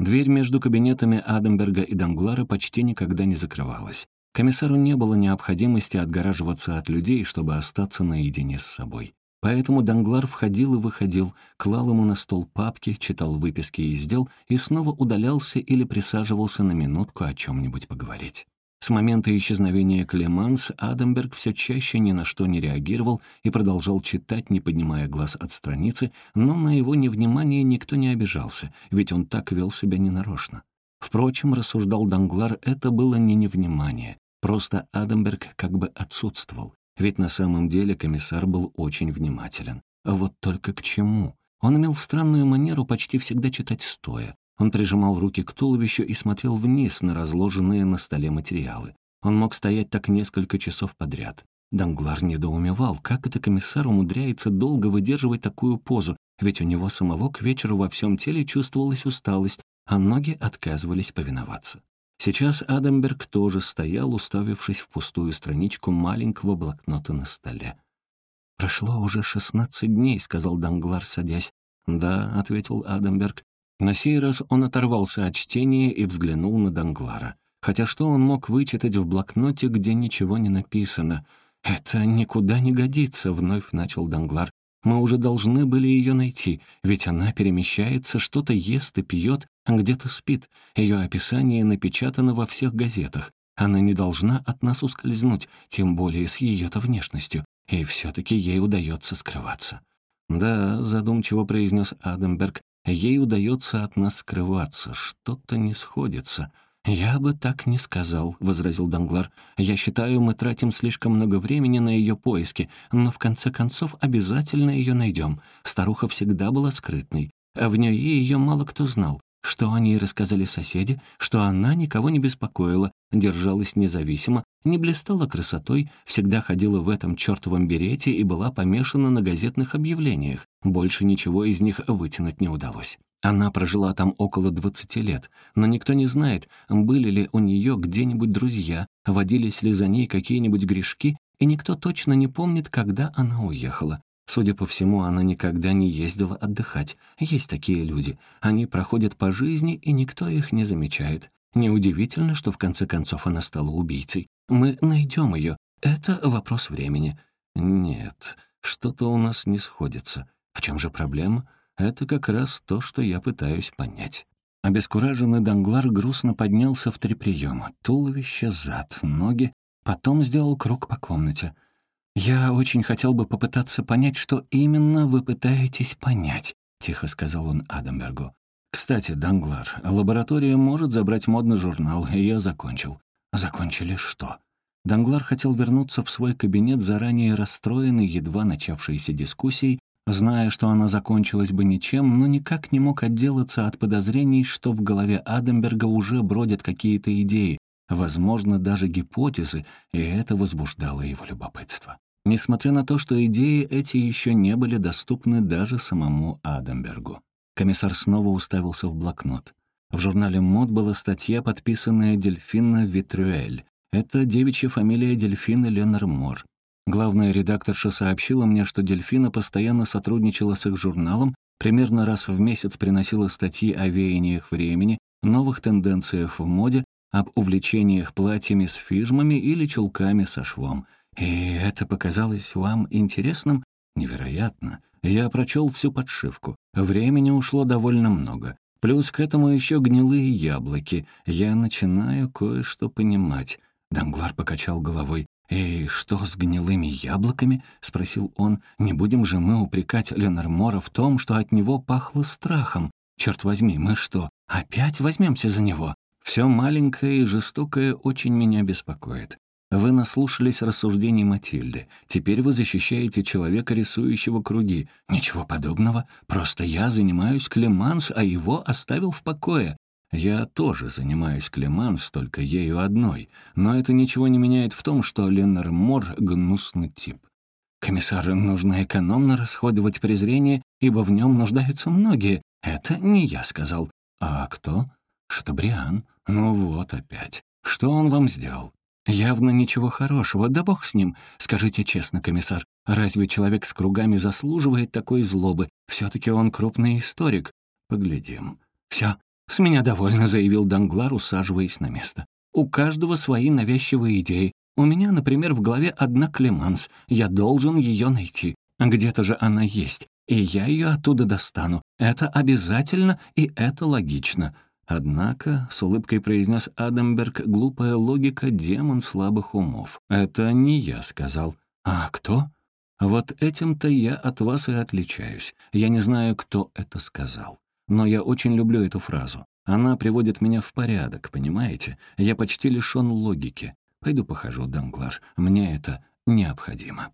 Дверь между кабинетами Адамберга и Данглара почти никогда не закрывалась. Комиссару не было необходимости отгораживаться от людей, чтобы остаться наедине с собой. Поэтому Данглар входил и выходил, клал ему на стол папки, читал выписки из дел и снова удалялся или присаживался на минутку о чем-нибудь поговорить. С момента исчезновения Клеманс Адамберг все чаще ни на что не реагировал и продолжал читать, не поднимая глаз от страницы, но на его невнимание никто не обижался, ведь он так вел себя ненарочно. Впрочем, рассуждал Данглар, это было не невнимание, просто Адамберг как бы отсутствовал, ведь на самом деле комиссар был очень внимателен. А вот только к чему? Он имел странную манеру почти всегда читать стоя, он прижимал руки к туловищу и смотрел вниз на разложенные на столе материалы. Он мог стоять так несколько часов подряд. Данглар недоумевал, как это комиссар умудряется долго выдерживать такую позу, ведь у него самого к вечеру во всем теле чувствовалась усталость, а ноги отказывались повиноваться. Сейчас Адамберг тоже стоял, уставившись в пустую страничку маленького блокнота на столе. «Прошло уже шестнадцать дней», — сказал Данглар, садясь. «Да», — ответил Адамберг, на сей раз он оторвался от чтения и взглянул на Данглара. Хотя что он мог вычитать в блокноте, где ничего не написано? «Это никуда не годится», — вновь начал Данглар. «Мы уже должны были ее найти, ведь она перемещается, что-то ест и пьет, где-то спит. Ее описание напечатано во всех газетах. Она не должна от нас ускользнуть, тем более с ее-то внешностью, и все-таки ей удается скрываться». «Да», — задумчиво произнес Адамберг, Ей удается от нас скрываться, что-то не сходится. «Я бы так не сказал», — возразил Данглар. «Я считаю, мы тратим слишком много времени на ее поиски, но в конце концов обязательно ее найдем. Старуха всегда была скрытной, а в ней ее мало кто знал. Что они рассказали соседи, что она никого не беспокоила, держалась независимо, не блистала красотой, всегда ходила в этом чертовом берете и была помешана на газетных объявлениях. Больше ничего из них вытянуть не удалось. Она прожила там около 20 лет, но никто не знает, были ли у нее где-нибудь друзья, водились ли за ней какие-нибудь грешки, и никто точно не помнит, когда она уехала. Судя по всему, она никогда не ездила отдыхать. Есть такие люди. Они проходят по жизни, и никто их не замечает. Неудивительно, что в конце концов она стала убийцей. Мы найдем ее. Это вопрос времени. Нет, что-то у нас не сходится. В чем же проблема? Это как раз то, что я пытаюсь понять. Обескураженный Данглар грустно поднялся в три приема. Туловище, зад, ноги. Потом сделал круг по комнате — «Я очень хотел бы попытаться понять, что именно вы пытаетесь понять», — тихо сказал он Адамбергу. «Кстати, Данглар, лаборатория может забрать модный журнал, и я закончил». «Закончили что?» Данглар хотел вернуться в свой кабинет, заранее расстроенный едва начавшейся дискуссией, зная, что она закончилась бы ничем, но никак не мог отделаться от подозрений, что в голове Адамберга уже бродят какие-то идеи, возможно, даже гипотезы, и это возбуждало его любопытство несмотря на то, что идеи эти еще не были доступны даже самому Адамбергу. Комиссар снова уставился в блокнот. В журнале «Мод» была статья, подписанная Дельфина Витрюэль. Это девичья фамилия Дельфины Ленормор. Главная редакторша сообщила мне, что Дельфина постоянно сотрудничала с их журналом, примерно раз в месяц приносила статьи о веяниях времени, новых тенденциях в моде, об увлечениях платьями с фижмами или чулками со швом — «И это показалось вам интересным?» «Невероятно. Я прочел всю подшивку. Времени ушло довольно много. Плюс к этому еще гнилые яблоки. Я начинаю кое-что понимать». Данглар покачал головой. «И что с гнилыми яблоками?» — спросил он. «Не будем же мы упрекать Ленормора в том, что от него пахло страхом? Черт возьми, мы что, опять возьмемся за него? Все маленькое и жестокое очень меня беспокоит. Вы наслушались рассуждений Матильды. Теперь вы защищаете человека, рисующего круги. Ничего подобного. Просто я занимаюсь Клеманс, а его оставил в покое. Я тоже занимаюсь Клеманс, только ею одной. Но это ничего не меняет в том, что Ленар Мор — гнусный тип. Комиссару нужно экономно расходовать презрение, ибо в нем нуждаются многие. Это не я сказал. А кто? Шатабриан. Ну вот опять. Что он вам сделал? «Явно ничего хорошего, да бог с ним. Скажите честно, комиссар, разве человек с кругами заслуживает такой злобы? все таки он крупный историк. Поглядим. Все, «С меня довольно», — заявил Данглар, усаживаясь на место. «У каждого свои навязчивые идеи. У меня, например, в голове одна Клеманс. Я должен ее найти. Где-то же она есть, и я ее оттуда достану. Это обязательно, и это логично». Однако, с улыбкой произнес Адамберг, глупая логика — демон слабых умов. «Это не я сказал». «А кто?» «Вот этим-то я от вас и отличаюсь. Я не знаю, кто это сказал. Но я очень люблю эту фразу. Она приводит меня в порядок, понимаете? Я почти лишён логики. Пойду похожу, Данглар. Мне это необходимо.